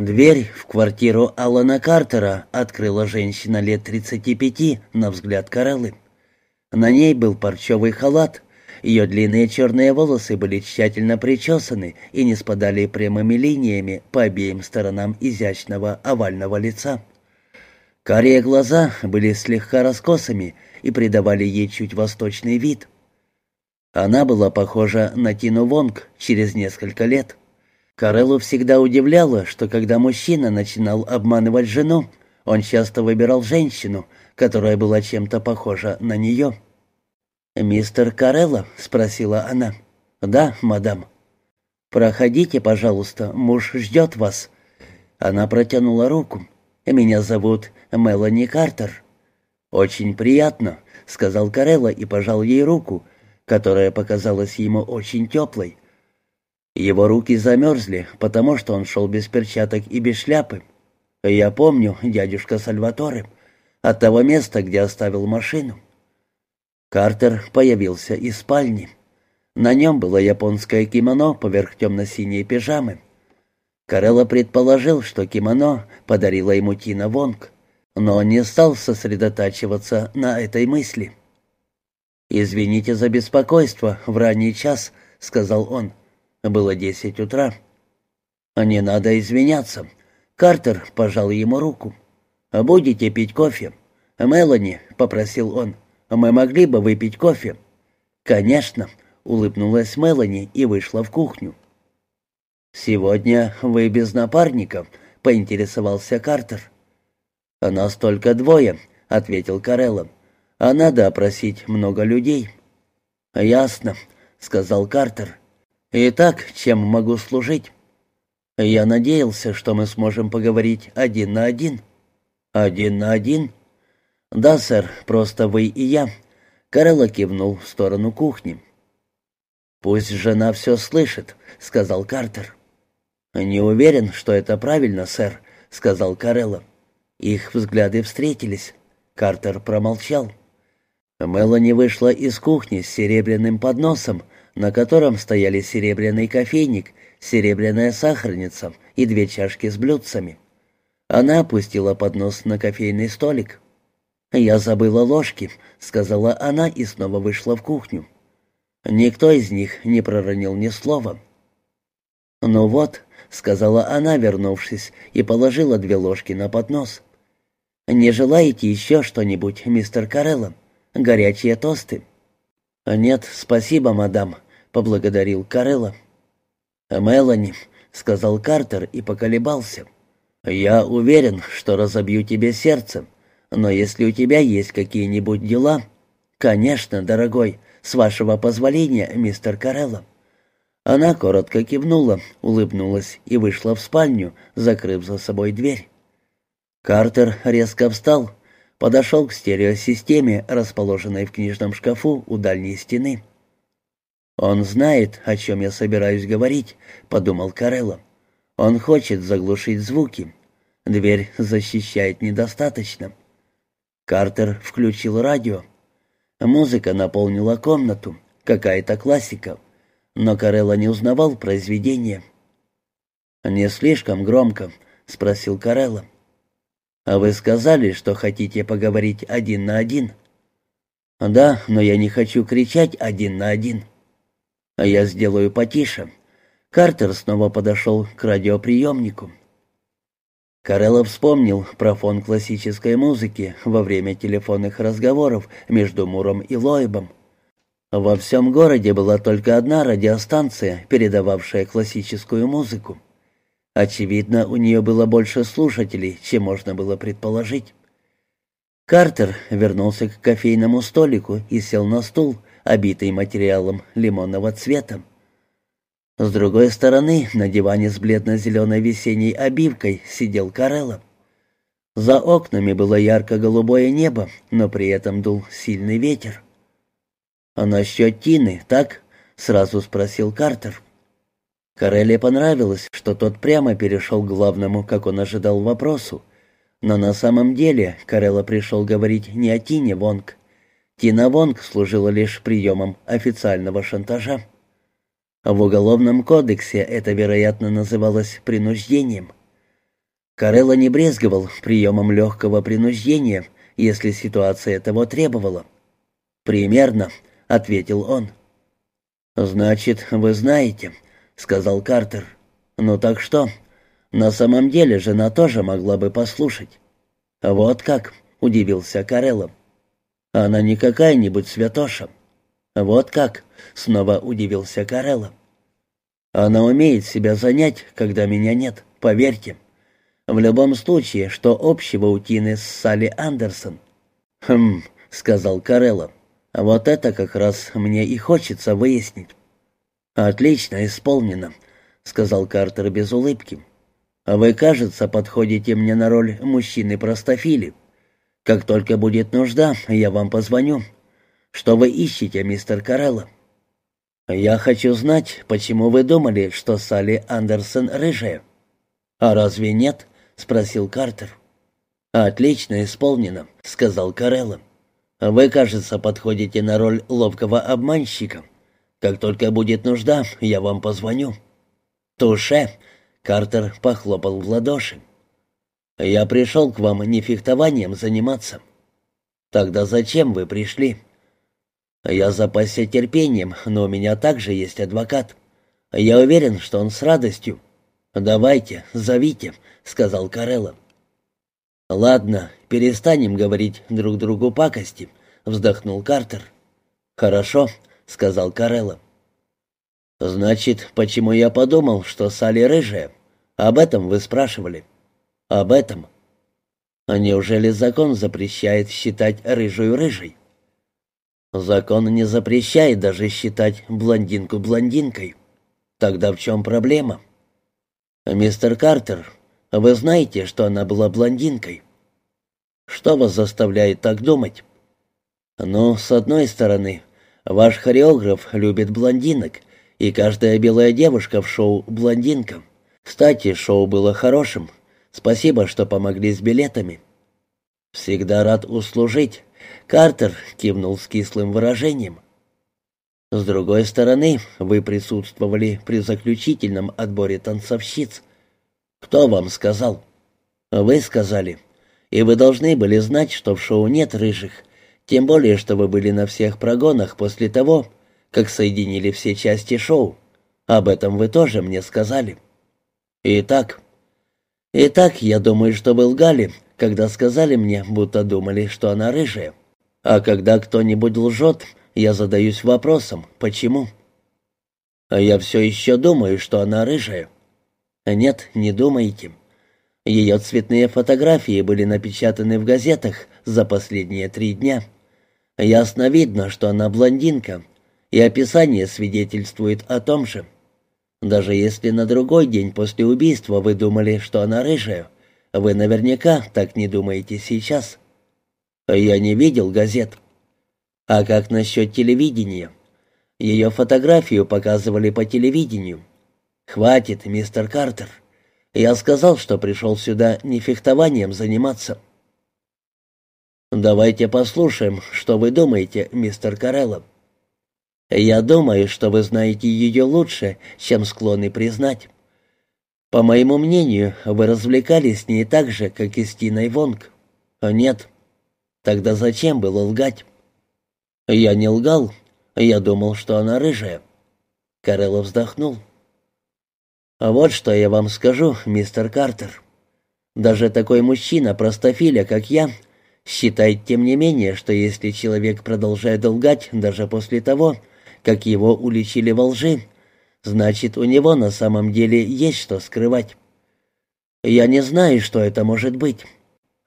Дверь в квартиру Алана Картера открыла женщина лет 35 на взгляд Кареллы. На ней был парчевый халат, ее длинные черные волосы были тщательно причесаны и не спадали прямыми линиями по обеим сторонам изящного овального лица. Карие глаза были слегка раскосыми и придавали ей чуть восточный вид. Она была похожа на Тину Вонг через несколько лет. Кареллу всегда удивляло, что когда мужчина начинал обманывать жену, он часто выбирал женщину, которая была чем-то похожа на нее. «Мистер Карелло?» — спросила она. «Да, мадам». «Проходите, пожалуйста, муж ждет вас». Она протянула руку. «Меня зовут Мелани Картер». «Очень приятно», — сказал Карелло и пожал ей руку, которая показалась ему очень теплой. Его руки замерзли, потому что он шел без перчаток и без шляпы. Я помню, дядюшка Сальваторе, от того места, где оставил машину. Картер появился из спальни. На нем было японское кимоно поверх темно-синей пижамы. Карелла предположил, что кимоно подарила ему Тина Вонг, но он не стал сосредотачиваться на этой мысли. «Извините за беспокойство в ранний час», — сказал он. Было десять утра. «Не надо извиняться». Картер пожал ему руку. «Будете пить кофе?» «Мелани», — попросил он, — мы могли бы выпить кофе?» «Конечно», — улыбнулась Мелани и вышла в кухню. «Сегодня вы без напарников?» — поинтересовался Картер. «Нас только двое», — ответил Карелло. «А надо опросить много людей». «Ясно», — сказал Картер. «Итак, чем могу служить?» «Я надеялся, что мы сможем поговорить один на один». «Один на один?» «Да, сэр, просто вы и я». Карелла кивнул в сторону кухни. «Пусть жена все слышит», — сказал Картер. «Не уверен, что это правильно, сэр», — сказал Карелла. Их взгляды встретились. Картер промолчал. Мелани вышла из кухни с серебряным подносом, на котором стояли серебряный кофейник, серебряная сахарница и две чашки с блюдцами. Она опустила поднос на кофейный столик. «Я забыла ложки», — сказала она и снова вышла в кухню. Никто из них не проронил ни слова. «Ну вот», — сказала она, вернувшись, и положила две ложки на поднос. «Не желаете еще что-нибудь, мистер Карелло? Горячие тосты?» «Нет, спасибо, мадам», — поблагодарил Карелло. «Мелани», — сказал Картер и поколебался. «Я уверен, что разобью тебе сердце, но если у тебя есть какие-нибудь дела...» «Конечно, дорогой, с вашего позволения, мистер Карелло». Она коротко кивнула, улыбнулась и вышла в спальню, закрыв за собой дверь. Картер резко встал, подошел к стереосистеме, расположенной в книжном шкафу у дальней стены. «Он знает, о чем я собираюсь говорить», — подумал Карелло. «Он хочет заглушить звуки. Дверь защищает недостаточно». Картер включил радио. Музыка наполнила комнату, какая-то классика, но Карелла не узнавал произведения. «Не слишком громко?» — спросил Карелла. «А вы сказали, что хотите поговорить один на один?» «Да, но я не хочу кричать один на один». «А я сделаю потише». Картер снова подошел к радиоприемнику. Карелов вспомнил про фон классической музыки во время телефонных разговоров между Муром и Лоебом. Во всем городе была только одна радиостанция, передававшая классическую музыку. Очевидно, у нее было больше слушателей, чем можно было предположить. Картер вернулся к кофейному столику и сел на стул, обитый материалом лимонного цвета. С другой стороны, на диване с бледно-зеленой весенней обивкой сидел Карелла. За окнами было ярко-голубое небо, но при этом дул сильный ветер. «А насчет Тины, так?» — сразу спросил Картер. Карелле понравилось, что тот прямо перешел к главному, как он ожидал, вопросу. Но на самом деле Карелла пришел говорить не о Тине Вонг. Тина Вонг служила лишь приемом официального шантажа. В Уголовном кодексе это, вероятно, называлось принуждением. Карелла не брезговал приемом легкого принуждения, если ситуация того требовала. «Примерно», — ответил он. «Значит, вы знаете», — сказал Картер. «Ну так что? На самом деле жена тоже могла бы послушать». «Вот как», — удивился Карелло. «Она не какая-нибудь святоша». «Вот как», — снова удивился Карелло. «Она умеет себя занять, когда меня нет, поверьте. В любом случае, что общего у Тины с Салли Андерсон?» «Хм», — сказал Карелло. «Вот это как раз мне и хочется выяснить». «Отлично исполнено», — сказал Картер без улыбки. «Вы, кажется, подходите мне на роль мужчины-простофили. Как только будет нужда, я вам позвоню. Что вы ищете, мистер Карелло?» «Я хочу знать, почему вы думали, что Салли Андерсон рыжая?» «А разве нет?» — спросил Картер. «Отлично исполнено», — сказал Карелло. «Вы, кажется, подходите на роль ловкого обманщика. Как только будет нужда, я вам позвоню». «Туше!» — Картер похлопал в ладоши. «Я пришел к вам не фехтованием заниматься». «Тогда зачем вы пришли?» «Я запасся терпением, но у меня также есть адвокат. Я уверен, что он с радостью». «Давайте, зовите», — сказал Карелло. «Ладно, перестанем говорить друг другу пакости», — вздохнул Картер. «Хорошо», — сказал Карелло. «Значит, почему я подумал, что Салли рыжая? Об этом вы спрашивали?» «Об этом». «А неужели закон запрещает считать рыжую рыжей?» «Закон не запрещает даже считать блондинку блондинкой. Тогда в чем проблема?» «Мистер Картер, вы знаете, что она была блондинкой?» «Что вас заставляет так думать?» «Ну, с одной стороны, Ваш хореограф любит блондинок, и каждая белая девушка в шоу — блондинка. Кстати, шоу было хорошим. Спасибо, что помогли с билетами». «Всегда рад услужить», — Картер кивнул с кислым выражением. «С другой стороны, вы присутствовали при заключительном отборе танцовщиц. Кто вам сказал?» «Вы сказали. И вы должны были знать, что в шоу нет рыжих, тем более, что вы были на всех прогонах после того, как соединили все части шоу. Об этом вы тоже мне сказали. Итак... Итак, я думаю, что вы лгали, когда сказали мне, будто думали, что она рыжая. А когда кто-нибудь лжет, я задаюсь вопросом, почему? А я все еще думаю, что она рыжая. Нет, не думайте. Ее цветные фотографии были напечатаны в газетах за последние три дня. Ясно видно, что она блондинка, и описание свидетельствует о том же. Даже если на другой день после убийства вы думали, что она рыжая, вы наверняка так не думаете сейчас. Я не видел газет. А как насчет телевидения? Ее фотографию показывали по телевидению. Хватит, мистер Картер. Я сказал, что пришел сюда не фехтованием заниматься. «Давайте послушаем, что вы думаете, мистер Карелло». «Я думаю, что вы знаете ее лучше, чем склонны признать. По моему мнению, вы развлекались с ней так же, как и с Тиной Вонг». «Нет». «Тогда зачем было лгать?» «Я не лгал. Я думал, что она рыжая». Карелло вздохнул. «А вот что я вам скажу, мистер Картер. Даже такой мужчина-простофиля, как я, Считает, тем не менее, что если человек продолжает лгать даже после того, как его уличили во лжи, значит, у него на самом деле есть что скрывать. Я не знаю, что это может быть.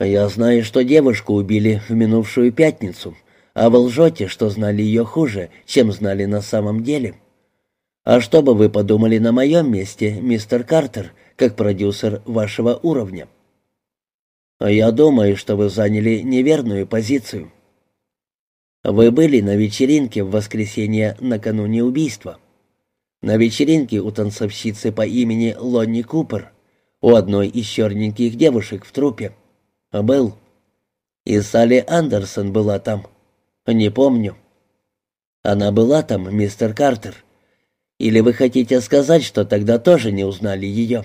Я знаю, что девушку убили в минувшую пятницу, а вы лжете, что знали ее хуже, чем знали на самом деле. А что бы вы подумали на моем месте, мистер Картер, как продюсер вашего уровня?» «Я думаю, что вы заняли неверную позицию. Вы были на вечеринке в воскресенье накануне убийства. На вечеринке у танцовщицы по имени Лонни Купер, у одной из черненьких девушек в трупе. Был. И Салли Андерсон была там. Не помню. Она была там, мистер Картер. Или вы хотите сказать, что тогда тоже не узнали ее?»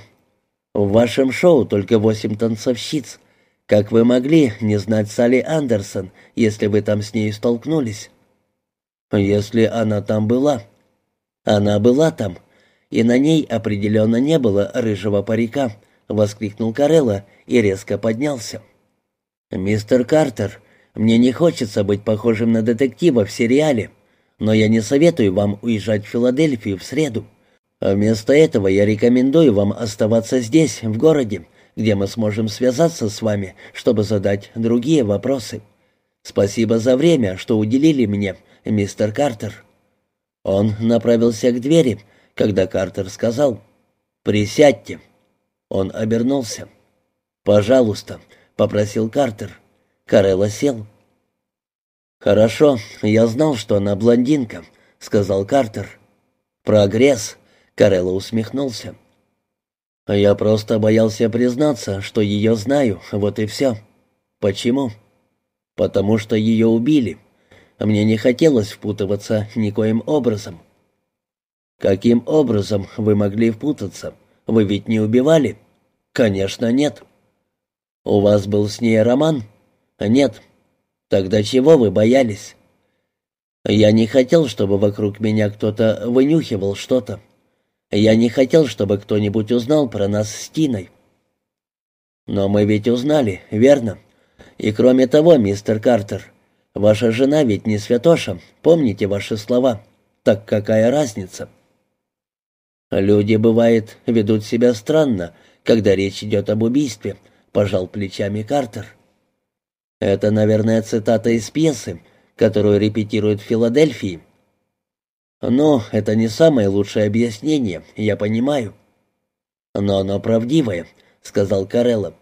В вашем шоу только восемь танцовщиц. Как вы могли не знать Салли Андерсон, если вы там с ней столкнулись? Если она там была. Она была там, и на ней определенно не было рыжего парика, воскликнул Карелла и резко поднялся. Мистер Картер, мне не хочется быть похожим на детектива в сериале, но я не советую вам уезжать в Филадельфию в среду. А вместо этого я рекомендую вам оставаться здесь, в городе, где мы сможем связаться с вами, чтобы задать другие вопросы. Спасибо за время, что уделили мне, мистер Картер». Он направился к двери, когда Картер сказал «Присядьте». Он обернулся. «Пожалуйста», — попросил Картер. Карелла сел. «Хорошо, я знал, что она блондинка», — сказал Картер. «Прогресс», — Карелла усмехнулся. «Я просто боялся признаться, что ее знаю, вот и все. Почему?» «Потому что ее убили. Мне не хотелось впутываться никоим образом». «Каким образом вы могли впутаться? Вы ведь не убивали?» «Конечно, нет». «У вас был с ней роман?» «Нет». «Тогда чего вы боялись?» «Я не хотел, чтобы вокруг меня кто-то вынюхивал что-то. Я не хотел, чтобы кто-нибудь узнал про нас с Тиной». «Но мы ведь узнали, верно? И кроме того, мистер Картер, ваша жена ведь не святоша, помните ваши слова. Так какая разница?» «Люди, бывает, ведут себя странно, когда речь идет об убийстве», — пожал плечами Картер. Это, наверное, цитата из пьесы, которую репетируют в Филадельфии. Но это не самое лучшее объяснение, я понимаю. Но оно правдивое, сказал Карелло.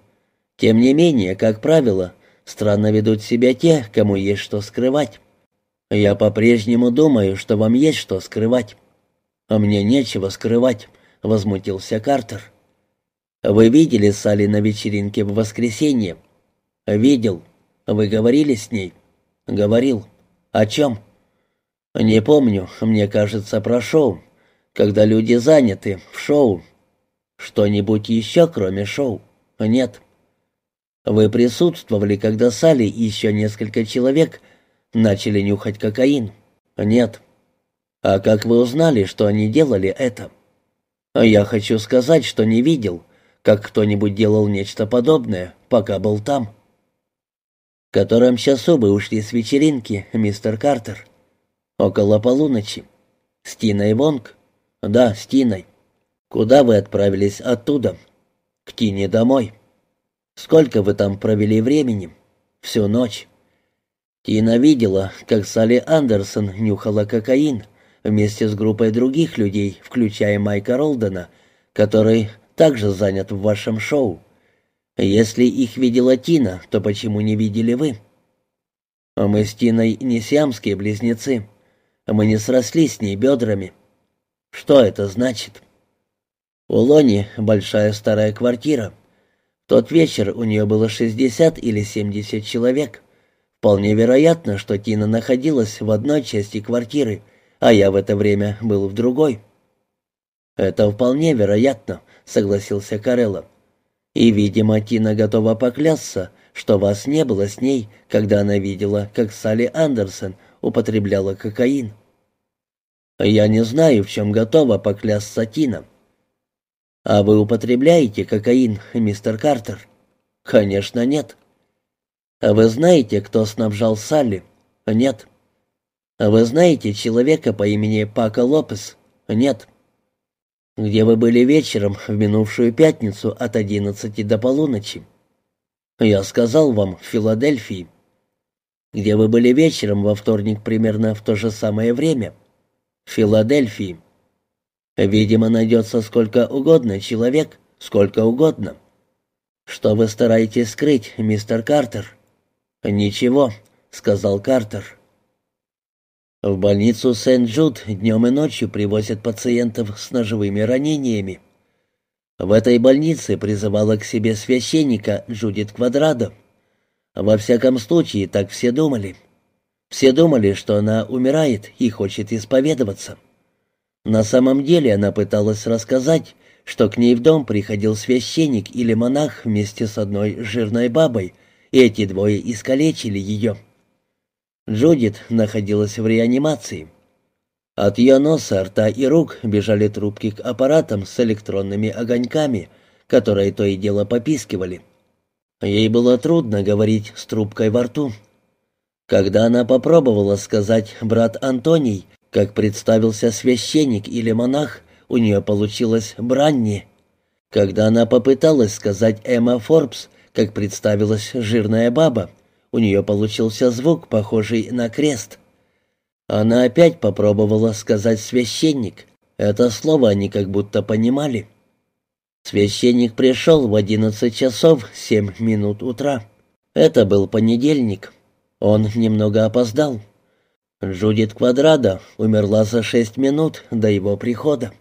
Тем не менее, как правило, странно ведут себя те, кому есть что скрывать. Я по-прежнему думаю, что вам есть что скрывать. А мне нечего скрывать, возмутился Картер. Вы видели Салли на вечеринке в воскресенье? Видел. Вы говорили с ней? Говорил. О чем? Не помню, мне кажется, про шоу. Когда люди заняты в шоу. Что-нибудь еще, кроме шоу? Нет. Вы присутствовали, когда Салли и еще несколько человек начали нюхать кокаин? Нет. А как вы узнали, что они делали это? Я хочу сказать, что не видел, как кто-нибудь делал нечто подобное, пока был там котором часу вы ушли с вечеринки, мистер Картер?» «Около полуночи». «С Тиной Вонг?» «Да, с Тиной». «Куда вы отправились оттуда?» «К Тине домой». «Сколько вы там провели времени?» «Всю ночь». Тина видела, как Салли Андерсон нюхала кокаин вместе с группой других людей, включая Майка Ролдена, который также занят в вашем шоу. Если их видела Тина, то почему не видели вы? А мы с Тиной не сиамские близнецы. Мы не срослись с ней бедрами. Что это значит? У Лони большая старая квартира. В тот вечер у нее было 60 или 70 человек. Вполне вероятно, что Тина находилась в одной части квартиры, а я в это время был в другой. «Это вполне вероятно», — согласился Карелло. И, видимо, Тина готова поклясться, что вас не было с ней, когда она видела, как Салли Андерсон употребляла кокаин. Я не знаю, в чем готова поклясться Тина. А вы употребляете кокаин, мистер Картер? Конечно, нет. А вы знаете, кто снабжал Салли? Нет. А вы знаете человека по имени Пака Лопес? Нет. «Где вы были вечером в минувшую пятницу от одиннадцати до полуночи?» «Я сказал вам, в Филадельфии». «Где вы были вечером во вторник примерно в то же самое время?» «В Филадельфии». «Видимо, найдется сколько угодно человек, сколько угодно». «Что вы стараетесь скрыть, мистер Картер?» «Ничего», — сказал Картер. В больницу Сент-Джуд днем и ночью привозят пациентов с ножевыми ранениями. В этой больнице призывала к себе священника Джудит Квадрадо. Во всяком случае, так все думали. Все думали, что она умирает и хочет исповедоваться. На самом деле она пыталась рассказать, что к ней в дом приходил священник или монах вместе с одной жирной бабой, и эти двое искалечили ее. Джудит находилась в реанимации. От ее носа, рта и рук бежали трубки к аппаратам с электронными огоньками, которые то и дело попискивали. Ей было трудно говорить с трубкой во рту. Когда она попробовала сказать «брат Антоний», как представился священник или монах, у нее получилось «бранни». Когда она попыталась сказать «Эмма Форбс», как представилась жирная баба, у нее получился звук, похожий на крест. Она опять попробовала сказать «священник». Это слово они как будто понимали. Священник пришел в одиннадцать часов семь минут утра. Это был понедельник. Он немного опоздал. Джудит Квадрада умерла за шесть минут до его прихода.